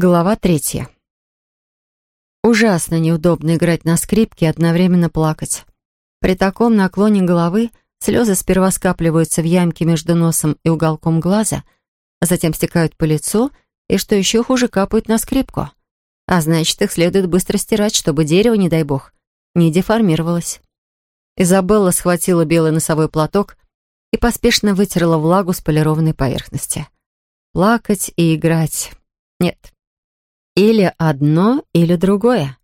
Глава третья. Ужасно неудобно играть на скрипке и одновременно плакать. При таком наклоне головы слезы сперва скапливаются в ямке между носом и уголком глаза, а затем стекают по лицу и, что еще хуже, капают на скрипку. А значит, их следует быстро стирать, чтобы дерево, не дай бог, не деформировалось. Изабелла схватила белый носовой платок и поспешно вытерла влагу с полированной поверхности. Плакать и играть. Нет, или одно, или другое.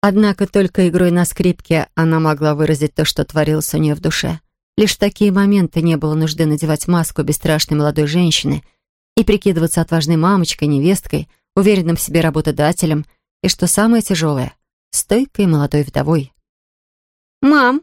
Однако только игрой на скрипке она могла выразить то, что творилось у нее в душе. Лишь в такие моменты не было нужды надевать маску бесстрашной молодой женщины и прикидываться отважной мамочкой, невесткой, уверенным в себе работодателем и, что самое тяжелое, стойкой молодой вдовой. «Мам!»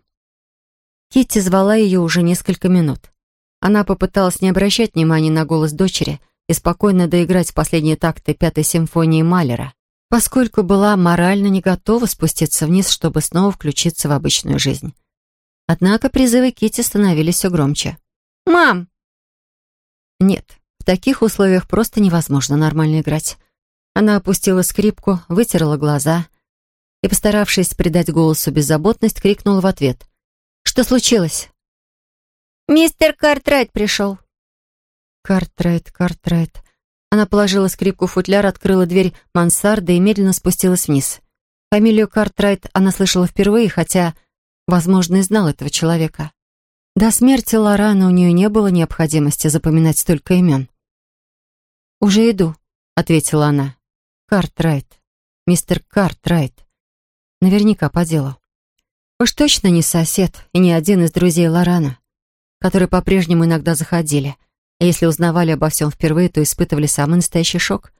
Китти звала ее уже несколько минут. Она попыталась не обращать внимания на голос дочери — и спокойно доиграть последние такты Пятой симфонии Малера, поскольку была морально не готова спуститься вниз, чтобы снова включиться в обычную жизнь. Однако призывы Кити становились все громче. «Мам!» Нет, в таких условиях просто невозможно нормально играть. Она опустила скрипку, вытерла глаза и, постаравшись придать голосу беззаботность, крикнула в ответ. «Что случилось?» «Мистер Картрайт пришел», Картрайт, Картрайт. Она положила скрипку в футляр, открыла дверь мансарды и медленно спустилась вниз. Фамилию Картрайт она слышала впервые, хотя, возможно, и знала этого человека. До смерти Лорана у нее не было необходимости запоминать столько имен. «Уже иду», — ответила она. «Картрайт. Мистер Картрайт. Наверняка по делу. Уж точно не сосед и не один из друзей Лорана, которые по-прежнему иногда заходили — а если узнавали обо всем впервые, то испытывали самый настоящий шок.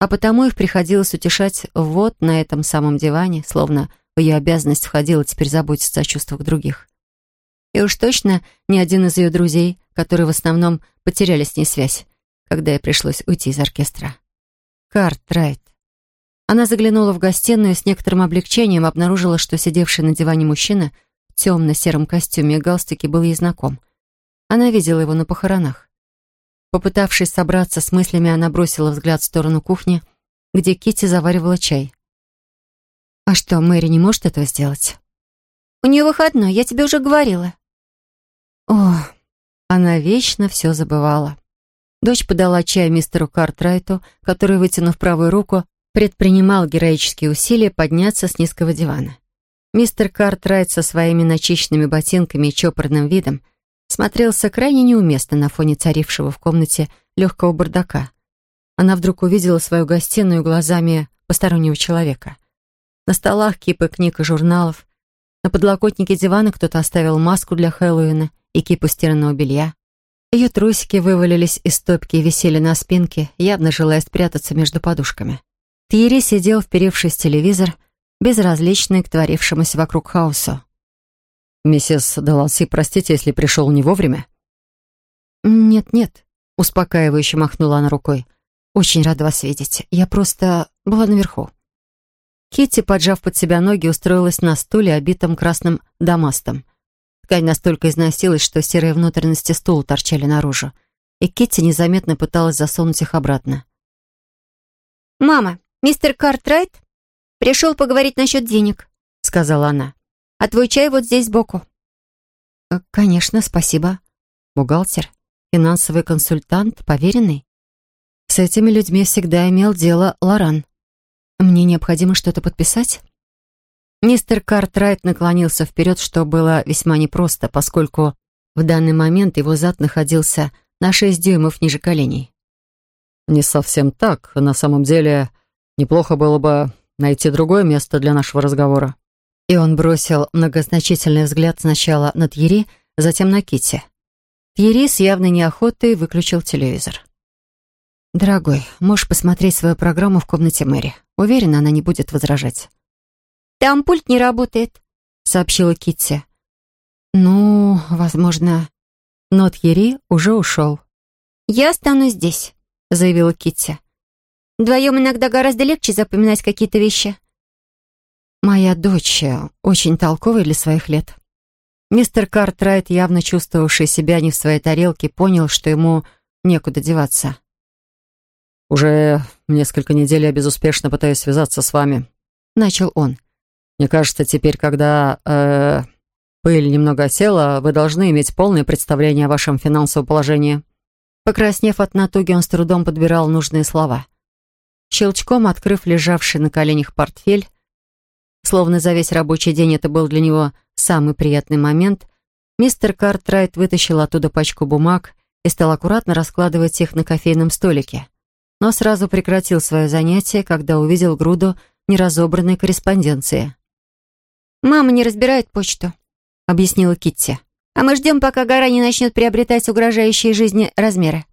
А потому их приходилось утешать вот на этом самом диване, словно в ее обязанность входило теперь заботиться о чувствах других. И уж точно ни один из ее друзей, которые в основном потеряли с ней связь, когда ей пришлось уйти из оркестра. Карт Райт. Она заглянула в гостиную и с некоторым облегчением обнаружила, что сидевший на диване мужчина в темно-сером костюме и галстуке был ей знаком. Она видела его на похоронах. Попытавшись собраться с мыслями, она бросила взгляд в сторону кухни, где Кити заваривала чай. «А что, Мэри не может этого сделать?» «У нее выходной, я тебе уже говорила». О, она вечно все забывала. Дочь подала чай мистеру Картрайту, который, вытянув правую руку, предпринимал героические усилия подняться с низкого дивана. Мистер Картрайт со своими начищенными ботинками и чопорным видом смотрелся крайне неуместно на фоне царившего в комнате легкого бардака. Она вдруг увидела свою гостиную глазами постороннего человека. На столах кипы книг и журналов. На подлокотнике дивана кто-то оставил маску для Хэллоуина и кипу стиранного белья. Ее трусики вывалились из стопки и висели на спинке, явно желая спрятаться между подушками. Тьерри сидел, вперевшись телевизор, безразличный к творившемуся вокруг хаосу. «Миссис Деланси, простите, если пришел не вовремя?» «Нет-нет», — успокаивающе махнула она рукой. «Очень рада вас видеть. Я просто была наверху». Китти, поджав под себя ноги, устроилась на стуле, обитом красным дамастом. Ткань настолько износилась, что серые внутренности стула торчали наружу, и Китти незаметно пыталась засунуть их обратно. «Мама, мистер Картрайт пришел поговорить насчет денег», — сказала она. А твой чай вот здесь сбоку». Э, «Конечно, спасибо. Бухгалтер, финансовый консультант, поверенный. С этими людьми всегда имел дело Лоран. Мне необходимо что-то подписать?» Мистер Картрайт наклонился вперед, что было весьма непросто, поскольку в данный момент его зад находился на шесть дюймов ниже коленей. «Не совсем так. На самом деле, неплохо было бы найти другое место для нашего разговора». И он бросил многозначительный взгляд сначала на Тьери, затем на Кити. Тьери с явной неохотой выключил телевизор. «Дорогой, можешь посмотреть свою программу в комнате Мэри. Уверена, она не будет возражать». «Там пульт не работает», — сообщила Китти. «Ну, возможно...» Но Тьери уже ушел. «Я останусь здесь», — заявила Китти. «Вдвоем иногда гораздо легче запоминать какие-то вещи». Моя дочь очень толковая для своих лет. Мистер Картрайт, явно чувствовавший себя не в своей тарелке, понял, что ему некуда деваться. «Уже несколько недель я безуспешно пытаюсь связаться с вами», — начал он. «Мне кажется, теперь, когда э, пыль немного осела, вы должны иметь полное представление о вашем финансовом положении». Покраснев от натуги, он с трудом подбирал нужные слова. Щелчком открыв лежавший на коленях портфель, словно за весь рабочий день это был для него самый приятный момент, мистер Картрайт вытащил оттуда пачку бумаг и стал аккуратно раскладывать их на кофейном столике. Но сразу прекратил свое занятие, когда увидел груду неразобранной корреспонденции. «Мама не разбирает почту», — объяснила Китти. «А мы ждем, пока гора не начнет приобретать угрожающие жизни размеры».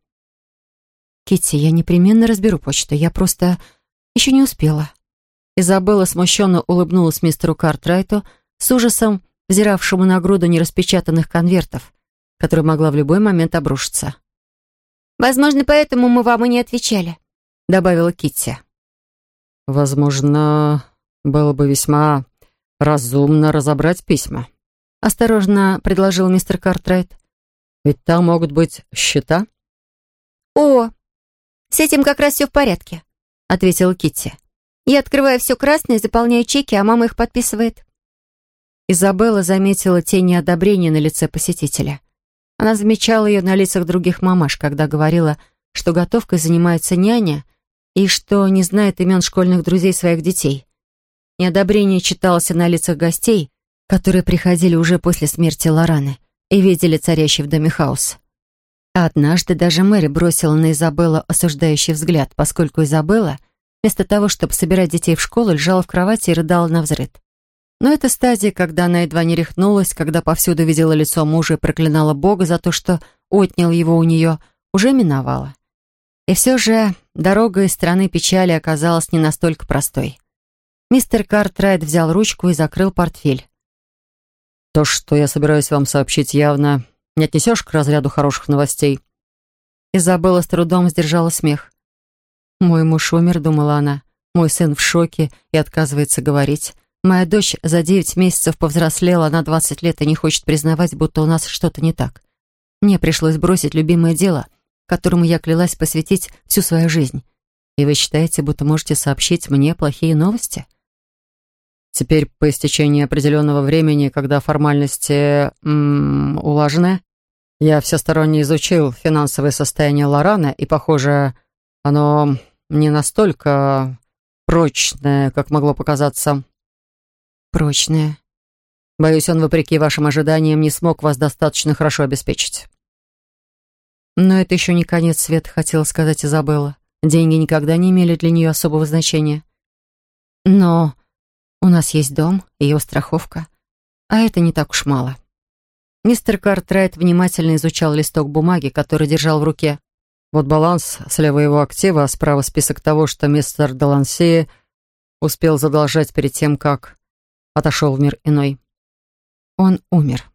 Китти, я непременно разберу почту. Я просто еще не успела». Изабелла смущенно улыбнулась мистеру Картрайту с ужасом, взиравшему на груду нераспечатанных конвертов, которая могла в любой момент обрушиться. «Возможно, поэтому мы вам и не отвечали», — добавила Китти. «Возможно, было бы весьма разумно разобрать письма», — осторожно предложил мистер Картрайт. «Ведь там могут быть счета». «О, с этим как раз все в порядке», — ответила Китти. «Я открываю все красное, заполняю чеки, а мама их подписывает». Изабелла заметила тень неодобрения на лице посетителя. Она замечала ее на лицах других мамаш, когда говорила, что готовкой занимается няня и что не знает имен школьных друзей своих детей. Неодобрение читалось на лицах гостей, которые приходили уже после смерти Лораны и видели царящий в доме хаос. А однажды даже Мэри бросила на Изабеллу осуждающий взгляд, поскольку Изабелла, вместо того, чтобы собирать детей в школу, лежала в кровати и рыдала на взрыд. Но эта стадия, когда она едва не рехнулась, когда повсюду видела лицо мужа и проклинала Бога за то, что отнял его у нее, уже миновала. И все же дорога из страны печали оказалась не настолько простой. Мистер Картрайт взял ручку и закрыл портфель. «То, что я собираюсь вам сообщить, явно не отнесешь к разряду хороших новостей?» Изабелла с трудом сдержала смех. «Мой муж умер», — думала она. «Мой сын в шоке и отказывается говорить. Моя дочь за девять месяцев повзрослела на двадцать лет и не хочет признавать, будто у нас что-то не так. Мне пришлось бросить любимое дело, которому я клялась посвятить всю свою жизнь. И вы считаете, будто можете сообщить мне плохие новости? Теперь, по истечении определенного времени, когда формальности м улажены, я всесторонне изучил финансовое состояние Лорана, и, похоже, оно не настолько прочное, как могло показаться прочная. Боюсь, он, вопреки вашим ожиданиям, не смог вас достаточно хорошо обеспечить. Но это еще не конец света, хотела сказать Изабелла. Деньги никогда не имели для нее особого значения. Но у нас есть дом, ее страховка. А это не так уж мало. Мистер Картрайт внимательно изучал листок бумаги, который держал в руке. Вот баланс, слева его актива, а справа список того, что мистер Деланси успел задолжать перед тем, как отошел в мир иной. Он умер.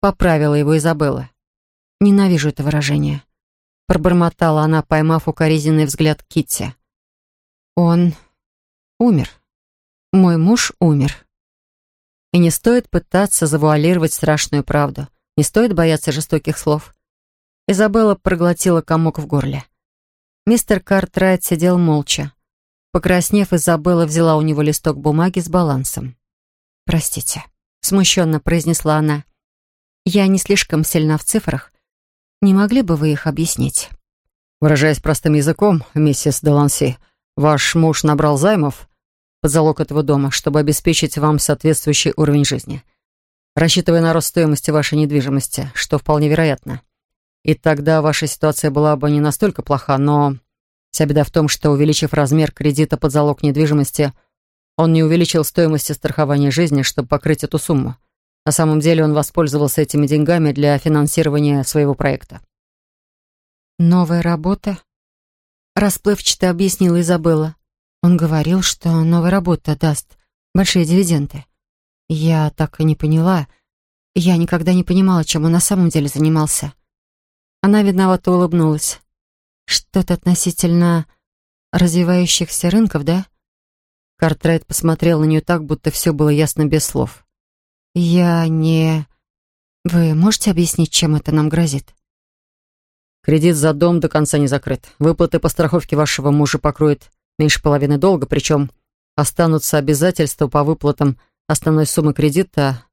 Поправила его Изабелла. Ненавижу это выражение. Пробормотала она, поймав укоризненный взгляд Китти. Он умер. Мой муж умер. И не стоит пытаться завуалировать страшную правду. Не стоит бояться жестоких слов. Изабелла проглотила комок в горле. Мистер Картрайт сидел молча. Покраснев, Изабелла взяла у него листок бумаги с балансом. «Простите», — смущенно произнесла она. «Я не слишком сильна в цифрах. Не могли бы вы их объяснить?» Выражаясь простым языком, миссис Деланси, ваш муж набрал займов под залог этого дома, чтобы обеспечить вам соответствующий уровень жизни, рассчитывая на рост стоимости вашей недвижимости, что вполне вероятно. И тогда ваша ситуация была бы не настолько плоха, но вся беда в том, что, увеличив размер кредита под залог недвижимости, он не увеличил стоимости страхования жизни, чтобы покрыть эту сумму. На самом деле он воспользовался этими деньгами для финансирования своего проекта. «Новая работа?» Расплывчато объяснила Изабелла. Он говорил, что новая работа даст большие дивиденды. Я так и не поняла. Я никогда не понимала, чем он на самом деле занимался. Она виновато улыбнулась. Что-то относительно развивающихся рынков, да? Картрайт посмотрел на нее так, будто все было ясно без слов. «Я не... Вы можете объяснить, чем это нам грозит?» «Кредит за дом до конца не закрыт. Выплаты по страховке вашего мужа покроет меньше половины долга, причем останутся обязательства по выплатам основной суммы кредита,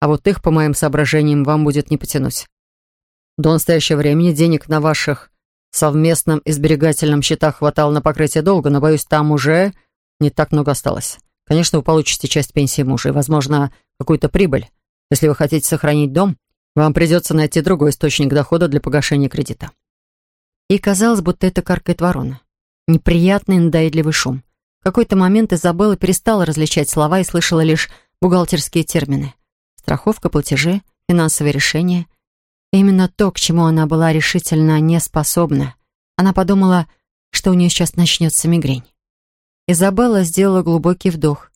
а вот их, по моим соображениям, вам будет не потянуть. До настоящего времени денег на ваших совместном и счетах хватало на покрытие долга, но, боюсь, там уже не так много осталось. Конечно, вы получите часть пенсии мужа и, возможно, какую-то прибыль. Если вы хотите сохранить дом, вам придется найти другой источник дохода для погашения кредита. И казалось, будто это каркает ворона. Неприятный, надоедливый шум. В какой-то момент Изабелла перестала различать слова и слышала лишь бухгалтерские термины. Страховка, платежи, финансовые решения. Именно то, к чему она была решительно не способна. Она подумала, что у нее сейчас начнется мигрень. Изабелла сделала глубокий вдох.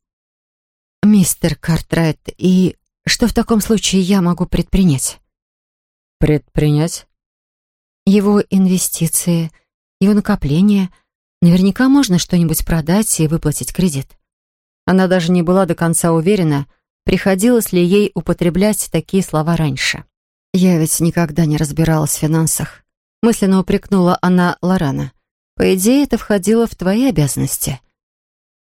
«Мистер Картрайт, и что в таком случае я могу предпринять?» «Предпринять?» «Его инвестиции, его накопления. Наверняка можно что-нибудь продать и выплатить кредит». Она даже не была до конца уверена, приходилось ли ей употреблять такие слова раньше. «Я ведь никогда не разбиралась в финансах», — мысленно упрекнула она Лорана. «По идее, это входило в твои обязанности».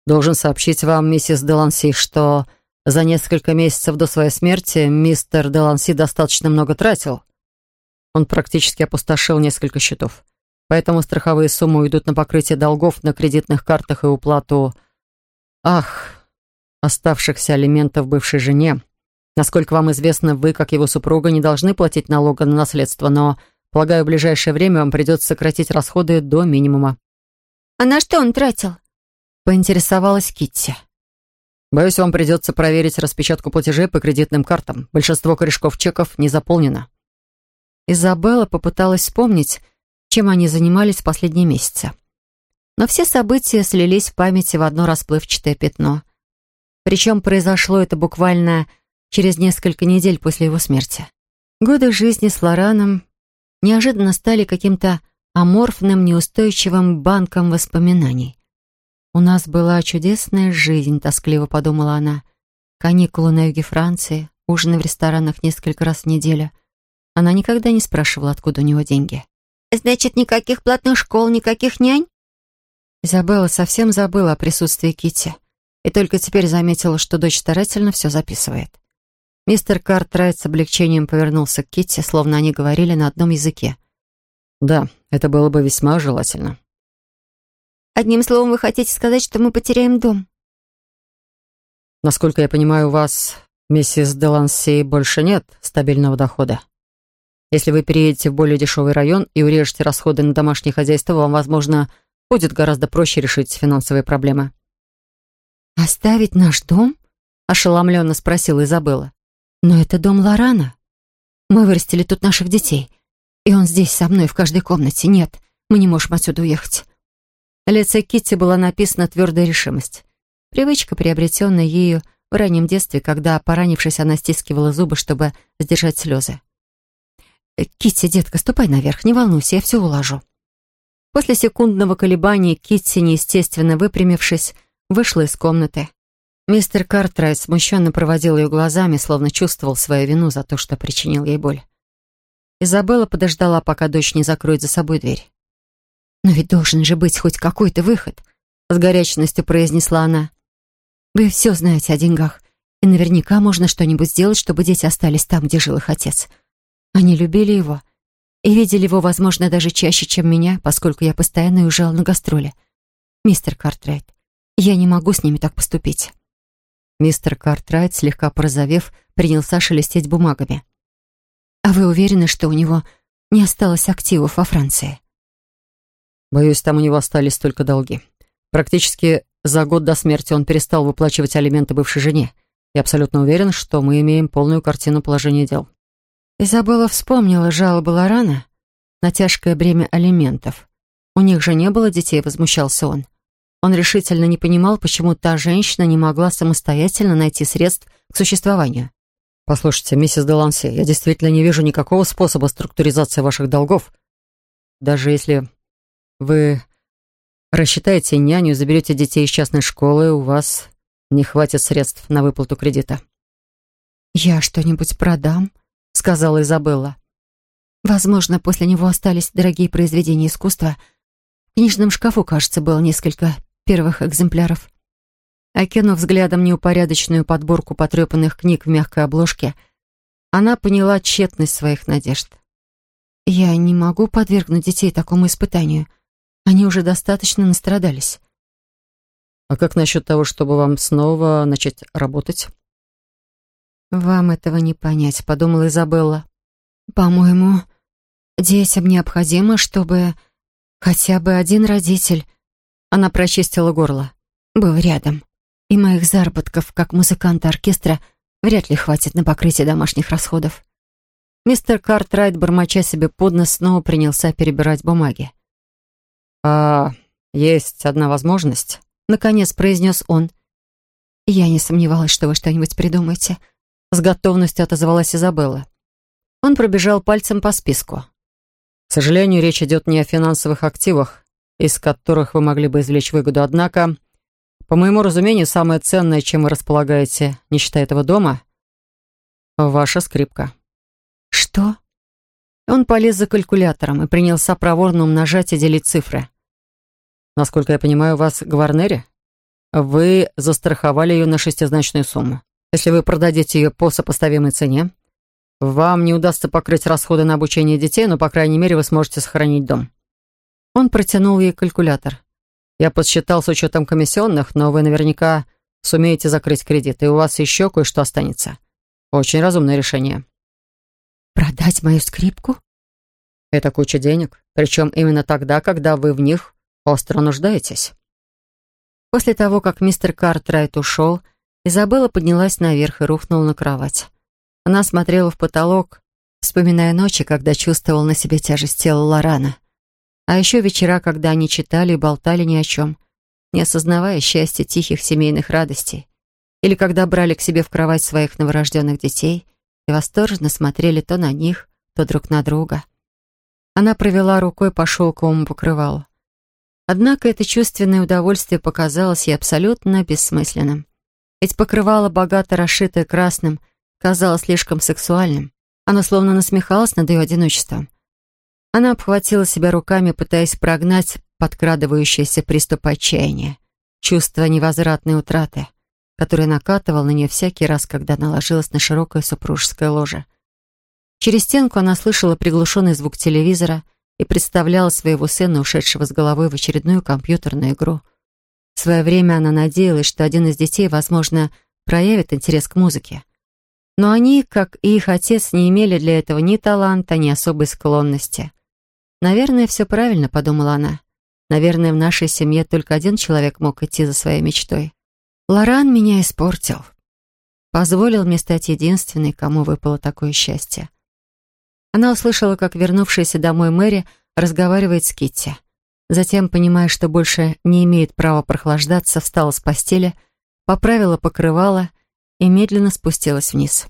Должен сообщить вам, миссис Деланси, что за несколько месяцев до своей смерти мистер Деланси достаточно много тратил. Он практически опустошил несколько счетов. Поэтому страховые суммы уйдут на покрытие долгов на кредитных картах и уплату... Ах, оставшихся алиментов бывшей жене. Насколько вам известно, вы, как его супруга, не должны платить налога на наследство, но, полагаю, в ближайшее время вам придется сократить расходы до минимума. «А на что он тратил?» поинтересовалась Китти. «Боюсь, вам придется проверить распечатку платежей по кредитным картам. Большинство корешков чеков не заполнено». Изабелла попыталась вспомнить, чем они занимались в последние месяцы. Но все события слились в памяти в одно расплывчатое пятно. Причем произошло это буквально через несколько недель после его смерти. Годы жизни с Лораном неожиданно стали каким-то аморфным, неустойчивым банком воспоминаний. «У нас была чудесная жизнь», — тоскливо подумала она. «Каникулы на юге Франции, ужины в ресторанах несколько раз в неделю». Она никогда не спрашивала, откуда у него деньги. «Значит, никаких платных школ, никаких нянь?» Изабелла совсем забыла о присутствии Кити и только теперь заметила, что дочь старательно все записывает. Мистер Картрайт с облегчением повернулся к Китти, словно они говорили на одном языке. «Да, это было бы весьма желательно», Одним словом, вы хотите сказать, что мы потеряем дом? Насколько я понимаю, у вас, миссис Деланси, больше нет стабильного дохода. Если вы переедете в более дешевый район и урежете расходы на домашнее хозяйство, вам, возможно, будет гораздо проще решить финансовые проблемы. «Оставить наш дом?» — ошеломленно спросила Изабелла. «Но это дом Лорана. Мы вырастили тут наших детей, и он здесь со мной в каждой комнате. Нет, мы не можем отсюда уехать. На лице Китти была написана твердая решимость. Привычка, приобретенная ею в раннем детстве, когда, поранившись, она стискивала зубы, чтобы сдержать слезы. «Э, «Китти, детка, ступай наверх, не волнуйся, я все уложу». После секундного колебания Китти, неестественно выпрямившись, вышла из комнаты. Мистер Картрайт смущенно проводил ее глазами, словно чувствовал свою вину за то, что причинил ей боль. Изабелла подождала, пока дочь не закроет за собой дверь. «Но ведь должен же быть хоть какой-то выход», — с горячностью произнесла она. «Вы все знаете о деньгах, и наверняка можно что-нибудь сделать, чтобы дети остались там, где жил их отец. Они любили его и видели его, возможно, даже чаще, чем меня, поскольку я постоянно уезжала на гастроли. Мистер Картрайт, я не могу с ними так поступить». Мистер Картрайт, слегка порозовев, принялся шелестеть бумагами. «А вы уверены, что у него не осталось активов во Франции?» Боюсь, там у него остались только долги. Практически за год до смерти он перестал выплачивать алименты бывшей жене. Я абсолютно уверен, что мы имеем полную картину положения дел. Изабелла вспомнила жалобы Лорана на тяжкое бремя алиментов. У них же не было детей, возмущался он. Он решительно не понимал, почему та женщина не могла самостоятельно найти средств к существованию. «Послушайте, миссис Деланси, я действительно не вижу никакого способа структуризации ваших долгов. Даже если вы рассчитаете няню, заберете детей из частной школы, у вас не хватит средств на выплату кредита. «Я что-нибудь продам», — сказала Изабелла. «Возможно, после него остались дорогие произведения искусства. В книжном шкафу, кажется, было несколько первых экземпляров. Окинув взглядом неупорядоченную подборку потрепанных книг в мягкой обложке, она поняла тщетность своих надежд. «Я не могу подвергнуть детей такому испытанию. Они уже достаточно настрадались». «А как насчет того, чтобы вам снова начать работать?» «Вам этого не понять», — подумала Изабелла. «По-моему, детям необходимо, чтобы хотя бы один родитель...» Она прочистила горло. «Был рядом. И моих заработков, как музыканта оркестра, вряд ли хватит на покрытие домашних расходов». Мистер Картрайт, бормоча себе под нос, снова принялся перебирать бумаги. «А есть одна возможность», — наконец произнес он. «Я не сомневалась, что вы что-нибудь придумаете», — с готовностью отозвалась Изабелла. Он пробежал пальцем по списку. «К сожалению, речь идет не о финансовых активах, из которых вы могли бы извлечь выгоду, однако, по моему разумению, самое ценное, чем вы располагаете, не считая этого дома, ваша скрипка». «Что?» Он полез за калькулятором и принялся проворно умножать и делить цифры. «Насколько я понимаю, у вас Гварнери? Вы застраховали ее на шестизначную сумму. Если вы продадите ее по сопоставимой цене, вам не удастся покрыть расходы на обучение детей, но, по крайней мере, вы сможете сохранить дом». Он протянул ей калькулятор. «Я подсчитал с учетом комиссионных, но вы наверняка сумеете закрыть кредит, и у вас еще кое-что останется. Очень разумное решение». «Продать мою скрипку?» «Это куча денег, причем именно тогда, когда вы в них остро нуждаетесь». После того, как мистер Картрайт ушел, Изабелла поднялась наверх и рухнула на кровать. Она смотрела в потолок, вспоминая ночи, когда чувствовала на себе тяжесть тела Лорана. А еще вечера, когда они читали и болтали ни о чем, не осознавая счастья тихих семейных радостей. Или когда брали к себе в кровать своих новорожденных детей и восторженно смотрели то на них, то друг на друга. Она провела рукой по шелковому покрывалу. Однако это чувственное удовольствие показалось ей абсолютно бессмысленным. Ведь покрывало, богато расшитое красным, казалось слишком сексуальным. Оно словно насмехалось над ее одиночеством. Она обхватила себя руками, пытаясь прогнать подкрадывающийся приступ отчаяния, чувство невозвратной утраты, которое накатывал на нее всякий раз, когда она ложилась на широкое супружеское ложе. Через стенку она слышала приглушенный звук телевизора и представляла своего сына, ушедшего с головой в очередную компьютерную игру — в свое время она надеялась, что один из детей, возможно, проявит интерес к музыке. Но они, как и их отец, не имели для этого ни таланта, ни особой склонности. «Наверное, все правильно», — подумала она. «Наверное, в нашей семье только один человек мог идти за своей мечтой. Лоран меня испортил. Позволил мне стать единственной, кому выпало такое счастье». Она услышала, как вернувшаяся домой Мэри разговаривает с Китти. Затем, понимая, что больше не имеет права прохлаждаться, встала с постели, поправила покрывало и медленно спустилась вниз.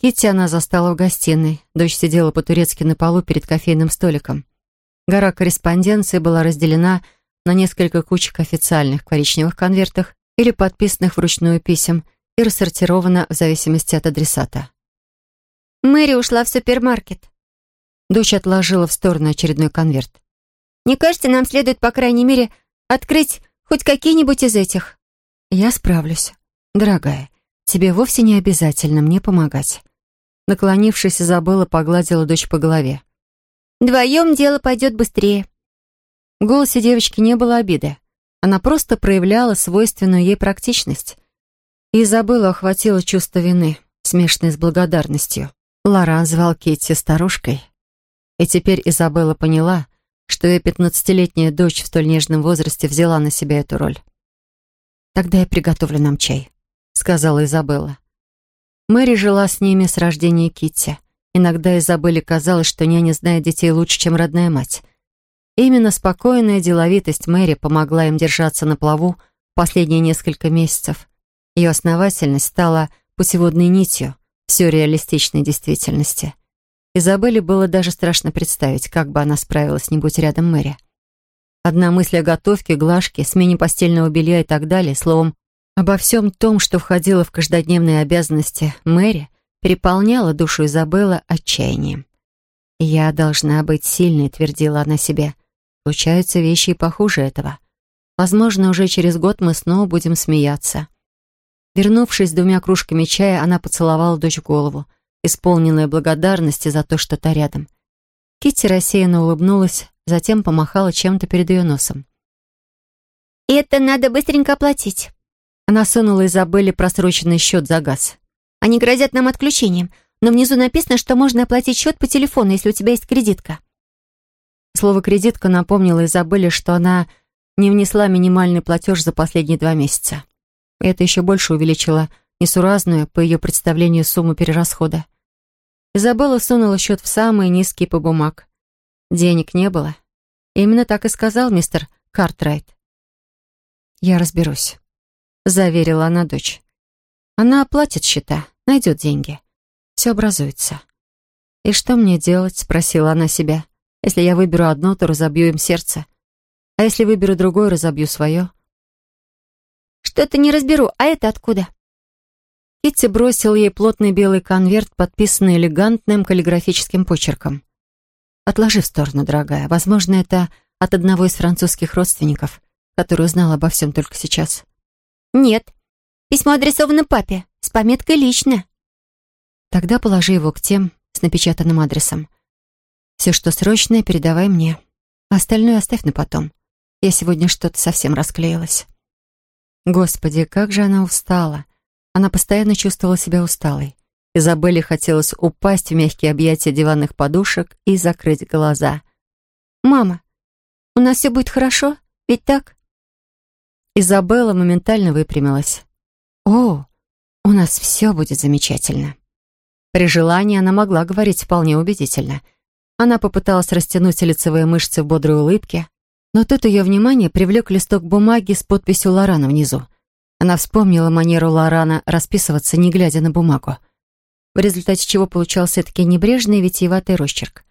Китти она застала в гостиной. Дочь сидела по-турецки на полу перед кофейным столиком. Гора корреспонденции была разделена на несколько кучек официальных коричневых конвертах или подписанных вручную писем и рассортирована в зависимости от адресата. «Мэри ушла в супермаркет». Дочь отложила в сторону очередной конверт. Не кажется, нам следует, по крайней мере, открыть хоть какие-нибудь из этих?» «Я справлюсь. Дорогая, тебе вовсе не обязательно мне помогать». Наклонившись, Изабелла погладила дочь по голове. «Вдвоем дело пойдет быстрее». В голосе девочки не было обиды. Она просто проявляла свойственную ей практичность. И Изабелла охватила чувство вины, смешанное с благодарностью. Лоран звал Китти старушкой. И теперь Изабелла поняла, что ее пятнадцатилетняя дочь в столь нежном возрасте взяла на себя эту роль. «Тогда я приготовлю нам чай», — сказала Изабелла. Мэри жила с ними с рождения Китти. Иногда Изабелле казалось, что няня знает детей лучше, чем родная мать. именно спокойная деловитость Мэри помогла им держаться на плаву последние несколько месяцев. Ее основательность стала путеводной нитью все реалистичной действительности — Изабелле было даже страшно представить, как бы она справилась, не будь рядом Мэри. Одна мысль о готовке, глажке, смене постельного белья и так далее, словом, обо всем том, что входило в каждодневные обязанности Мэри, переполняла душу Изабелла отчаянием. «Я должна быть сильной», — твердила она себе. «Случаются вещи и похуже этого. Возможно, уже через год мы снова будем смеяться. Вернувшись с двумя кружками чая, она поцеловала дочь в голову, исполненная благодарности за то, что та рядом. Китти рассеянно улыбнулась, затем помахала чем-то перед ее носом. «Это надо быстренько оплатить». Она сунула Изабелле просроченный счет за газ. «Они грозят нам отключением, но внизу написано, что можно оплатить счет по телефону, если у тебя есть кредитка». Слово «кредитка» напомнило Изабелле, что она не внесла минимальный платеж за последние два месяца. Это еще больше увеличило несуразную, по ее представлению, сумму перерасхода. Изабелла сунула счет в самые низкие по бумаг. Денег не было. Именно так и сказал мистер Картрайт. «Я разберусь», — заверила она дочь. «Она оплатит счета, найдет деньги. Все образуется». «И что мне делать?» — спросила она себя. «Если я выберу одно, то разобью им сердце. А если выберу другое, разобью свое?» «Что-то не разберу, а это откуда?» Китти бросил ей плотный белый конверт, подписанный элегантным каллиграфическим почерком. «Отложи в сторону, дорогая. Возможно, это от одного из французских родственников, который узнал обо всем только сейчас». «Нет. Письмо адресовано папе, с пометкой «Лично». «Тогда положи его к тем с напечатанным адресом. Все, что срочное, передавай мне. Остальное оставь на потом. Я сегодня что-то совсем расклеилась». Господи, как же она устала. Она постоянно чувствовала себя усталой. Изабелле хотелось упасть в мягкие объятия диванных подушек и закрыть глаза. «Мама, у нас все будет хорошо? Ведь так?» Изабелла моментально выпрямилась. «О, у нас все будет замечательно». При желании она могла говорить вполне убедительно. Она попыталась растянуть лицевые мышцы в бодрой улыбке, но тут ее внимание привлек листок бумаги с подписью Лорана внизу. Она вспомнила манеру Лорана расписываться, не глядя на бумагу, в результате чего получался таки небрежный витиеватый росчерк.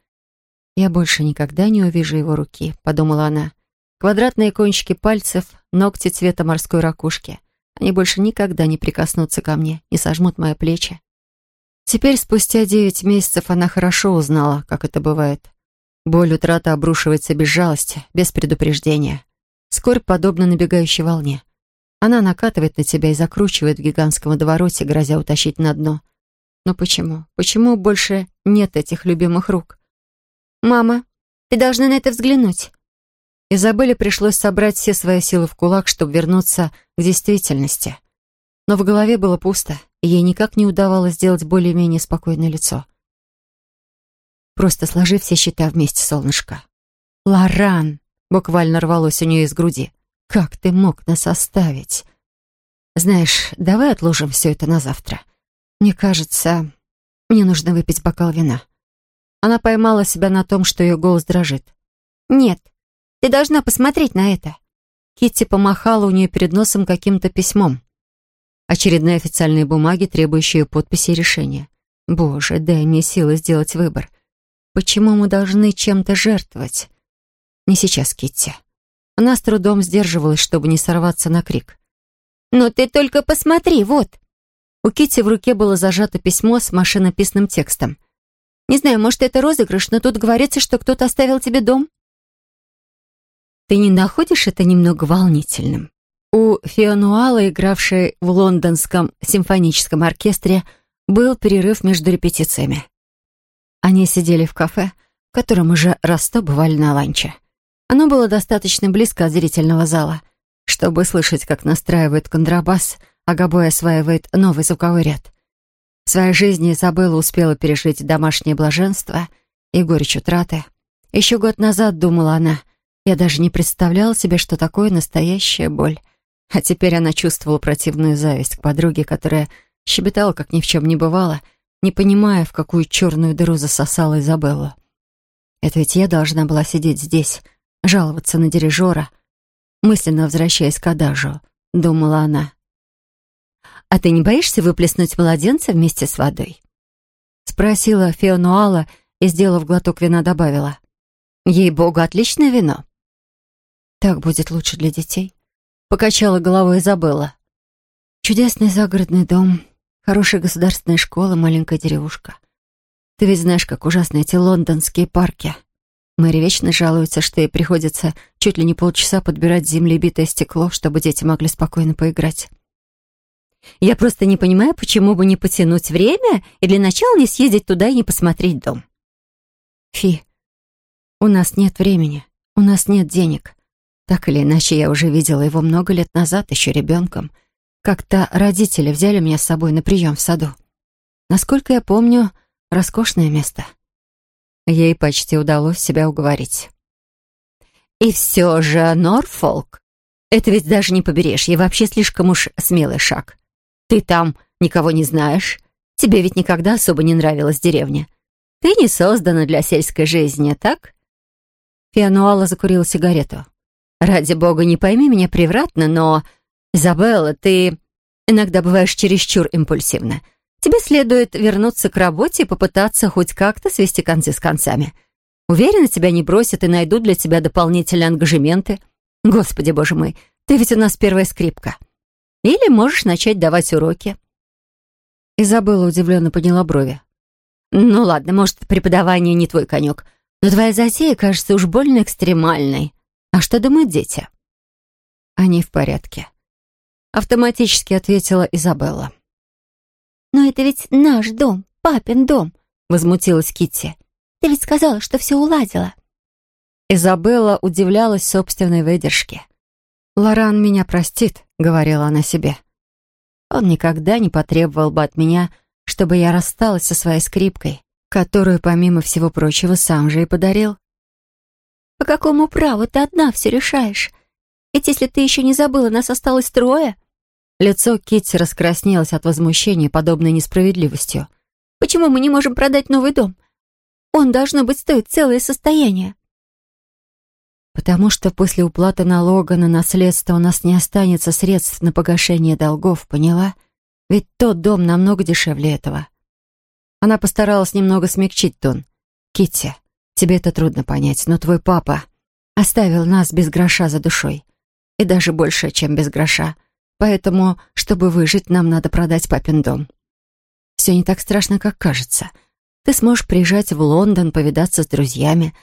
«Я больше никогда не увижу его руки», — подумала она. «Квадратные кончики пальцев, ногти цвета морской ракушки. Они больше никогда не прикоснутся ко мне, не сожмут мои плечи». Теперь, спустя девять месяцев, она хорошо узнала, как это бывает. Боль утраты обрушивается без жалости, без предупреждения. Скорбь подобна набегающей волне. Она накатывает на тебя и закручивает в гигантском водовороте, грозя утащить на дно. Но почему? Почему больше нет этих любимых рук? «Мама, ты должна на это взглянуть». Изабелле пришлось собрать все свои силы в кулак, чтобы вернуться к действительности. Но в голове было пусто, и ей никак не удавалось сделать более-менее спокойное лицо. Просто сложи все счета вместе, солнышко. Лоран! Буквально рвалось у нее из груди. Как ты мог нас оставить? Знаешь, давай отложим все это на завтра. Мне кажется, мне нужно выпить бокал вина. Она поймала себя на том, что ее голос дрожит. Нет, ты должна посмотреть на это. Китти помахала у нее перед носом каким-то письмом. Очередные официальные бумаги, требующие подписи и решения. Боже, дай мне силы сделать выбор. Почему мы должны чем-то жертвовать? Не сейчас, Китти. Она с трудом сдерживалась, чтобы не сорваться на крик. «Ну ты только посмотри, вот!» У Китти в руке было зажато письмо с машинописным текстом. «Не знаю, может, это розыгрыш, но тут говорится, что кто-то оставил тебе дом». «Ты не находишь это немного волнительным?» У Фионуала, игравшей в лондонском симфоническом оркестре, был перерыв между репетициями. Они сидели в кафе, в котором уже раз сто бывали на ланче. Оно было достаточно близко от зрительного зала, чтобы слышать, как настраивает контрабас, а Габой осваивает новый звуковой ряд. В своей жизни Изабелла успела пережить домашнее блаженство и горечь утраты. Еще год назад, думала она, я даже не представляла себе, что такое настоящая боль. А теперь она чувствовала противную зависть к подруге, которая щебетала, как ни в чем не бывало — не понимая, в какую черную дыру засосала Изабеллу. Это ведь я должна была сидеть здесь, жаловаться на дирижера, мысленно возвращаясь к Адажу, думала она. «А ты не боишься выплеснуть младенца вместе с водой?» Спросила Феонуала и, сделав глоток вина, добавила. «Ей-богу, отличное вино!» «Так будет лучше для детей», — покачала головой Изабелла. «Чудесный загородный дом, Хорошая государственная школа, маленькая деревушка. Ты ведь знаешь, как ужасны эти лондонские парки. Мэри вечно жалуется, что ей приходится чуть ли не полчаса подбирать с битое стекло, чтобы дети могли спокойно поиграть. Я просто не понимаю, почему бы не потянуть время и для начала не съездить туда и не посмотреть дом. Фи, у нас нет времени, у нас нет денег. Так или иначе, я уже видела его много лет назад, еще ребенком. Как-то родители взяли меня с собой на прием в саду. Насколько я помню, роскошное место. Ей почти удалось себя уговорить. И все же, Норфолк, это ведь даже не побережье, вообще слишком уж смелый шаг. Ты там никого не знаешь. Тебе ведь никогда особо не нравилась деревня. Ты не создана для сельской жизни, так?» Фиануала закурила сигарету. «Ради бога, не пойми меня превратно, но... Изабелла, ты иногда бываешь чересчур импульсивна. Тебе следует вернуться к работе и попытаться хоть как-то свести концы с концами. Уверена, тебя не бросят и найдут для тебя дополнительные ангажементы. Господи, боже мой, ты ведь у нас первая скрипка. Или можешь начать давать уроки». Изабелла удивленно подняла брови. «Ну ладно, может, преподавание не твой конек, но твоя затея кажется уж больно экстремальной. А что думают дети?» «Они в порядке», — автоматически ответила Изабелла. «Но это ведь наш дом, папин дом», — возмутилась Китти. «Ты ведь сказала, что все уладила». Изабелла удивлялась собственной выдержке. «Лоран меня простит», — говорила она себе. «Он никогда не потребовал бы от меня, чтобы я рассталась со своей скрипкой, которую, помимо всего прочего, сам же и подарил». «По какому праву ты одна все решаешь? Ведь если ты еще не забыла, нас осталось трое». Лицо Китти раскраснелось от возмущения, подобной несправедливостью. «Почему мы не можем продать новый дом? Он, должно быть, стоит целое состояние». Потому что после уплаты налога на наследство у нас не останется средств на погашение долгов, поняла? Ведь тот дом намного дешевле этого. Она постаралась немного смягчить тон. Китти, тебе это трудно понять, но твой папа оставил нас без гроша за душой. И даже больше, чем без гроша. Поэтому, чтобы выжить, нам надо продать папин дом. Все не так страшно, как кажется. Ты сможешь приезжать в Лондон, повидаться с друзьями,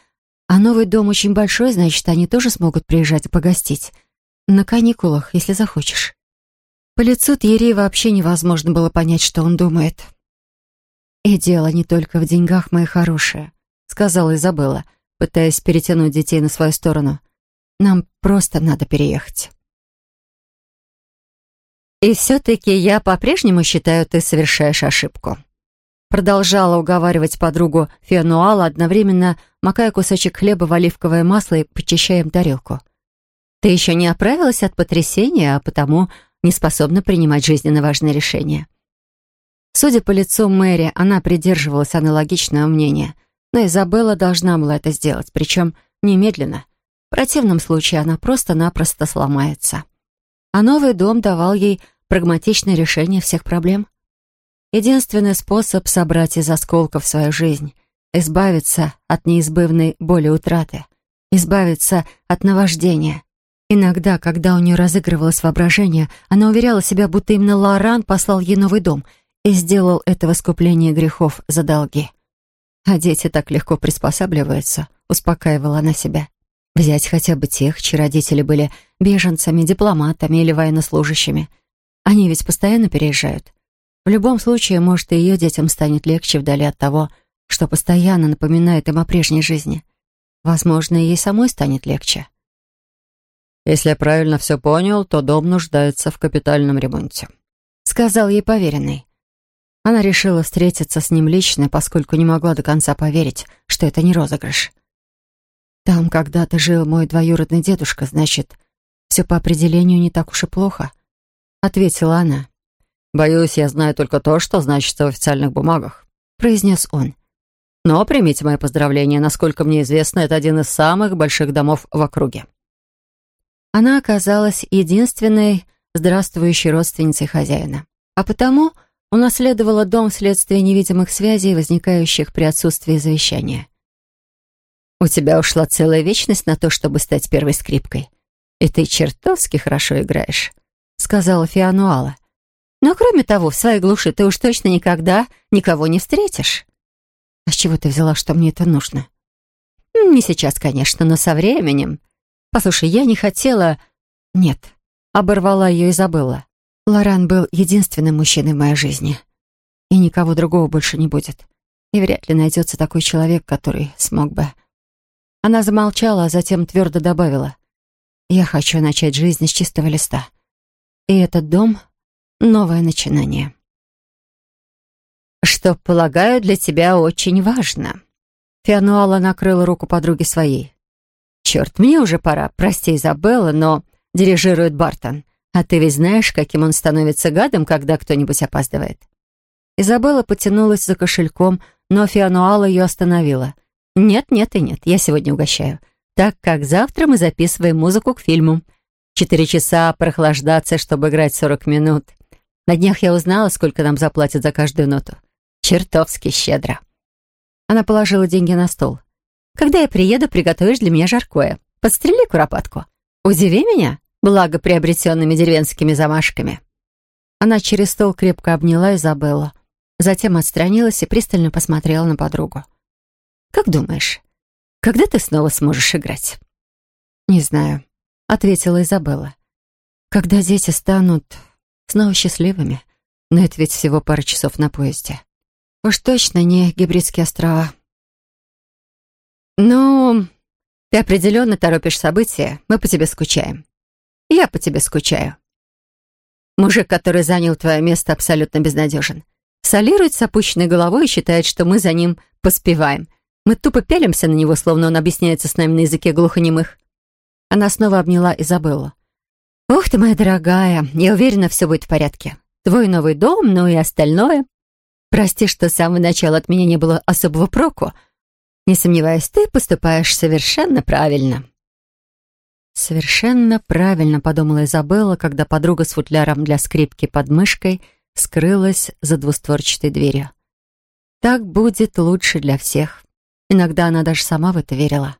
а новый дом очень большой, значит, они тоже смогут приезжать и погостить. На каникулах, если захочешь. По лицу Тьерри вообще невозможно было понять, что он думает. «И дело не только в деньгах, мои хорошие», — сказала Изабелла, пытаясь перетянуть детей на свою сторону. «Нам просто надо переехать». «И все-таки я по-прежнему считаю, ты совершаешь ошибку», Продолжала уговаривать подругу Фиануала, одновременно макая кусочек хлеба в оливковое масло и почищая им тарелку. «Ты еще не оправилась от потрясения, а потому не способна принимать жизненно важные решения». Судя по лицу Мэри, она придерживалась аналогичного мнения, но Изабелла должна была это сделать, причем немедленно. В противном случае она просто-напросто сломается. А новый дом давал ей прагматичное решение всех проблем. Единственный способ собрать из осколков свою жизнь, избавиться от неизбывной боли утраты, избавиться от наваждения. Иногда, когда у нее разыгрывалось воображение, она уверяла себя, будто именно Лоран послал ей новый дом и сделал это в грехов за долги. А дети так легко приспосабливаются, успокаивала она себя. Взять хотя бы тех, чьи родители были беженцами, дипломатами или военнослужащими. Они ведь постоянно переезжают. В любом случае, может, и ее детям станет легче вдали от того, что постоянно напоминает им о прежней жизни. Возможно, и ей самой станет легче. «Если я правильно все понял, то дом нуждается в капитальном ремонте», — сказал ей поверенный. Она решила встретиться с ним лично, поскольку не могла до конца поверить, что это не розыгрыш. «Там когда-то жил мой двоюродный дедушка, значит, все по определению не так уж и плохо», — ответила она. «Боюсь, я знаю только то, что значится в официальных бумагах», — произнес он. «Но примите мои поздравления. Насколько мне известно, это один из самых больших домов в округе». Она оказалась единственной здравствующей родственницей хозяина, а потому унаследовала дом вследствие невидимых связей, возникающих при отсутствии завещания. «У тебя ушла целая вечность на то, чтобы стать первой скрипкой, и ты чертовски хорошо играешь», — сказала Фиануала. Но кроме того, в своей глуши ты уж точно никогда никого не встретишь. А с чего ты взяла, что мне это нужно? Не сейчас, конечно, но со временем. Послушай, я не хотела... Нет, оборвала ее и забыла. Лоран был единственным мужчиной в моей жизни. И никого другого больше не будет. И вряд ли найдется такой человек, который смог бы... Она замолчала, а затем твердо добавила. «Я хочу начать жизнь с чистого листа. И этот дом — новое начинание». «Что, полагаю, для тебя очень важно». Фиануала накрыла руку подруги своей. «Черт, мне уже пора. Прости, Изабелла, но дирижирует Бартон. А ты ведь знаешь, каким он становится гадом, когда кто-нибудь опаздывает?» Изабелла потянулась за кошельком, но Фиануала ее остановила. «Нет, нет и нет, я сегодня угощаю, так как завтра мы записываем музыку к фильму. Четыре часа прохлаждаться, чтобы играть сорок минут. На днях я узнала, сколько нам заплатят за каждую ноту. Чертовски щедро». Она положила деньги на стол. «Когда я приеду, приготовишь для меня жаркое. Подстрели куропатку. Удиви меня благоприобретенными деревенскими замашками». Она через стол крепко обняла Изабеллу, затем отстранилась и пристально посмотрела на подругу. «Как думаешь, когда ты снова сможешь играть?» «Не знаю», — ответила Изабелла. «Когда дети станут снова счастливыми, но это ведь всего пара часов на поезде». Уж точно не гибридские острова. Ну, ты определенно торопишь события. Мы по тебе скучаем. Я по тебе скучаю. Мужик, который занял твое место, абсолютно безнадежен. Солирует с опущенной головой и считает, что мы за ним поспеваем. Мы тупо пялимся на него, словно он объясняется с нами на языке глухонемых. Она снова обняла Изабеллу. «Ух ты, моя дорогая, я уверена, все будет в порядке. Твой новый дом, ну и остальное. Прости, что с самого начала от меня не было особого проку. Не сомневаюсь, ты поступаешь совершенно правильно». «Совершенно правильно», — подумала Изабелла, когда подруга с футляром для скрипки под мышкой скрылась за двустворчатой дверью. «Так будет лучше для всех». Иногда она даже сама в это верила.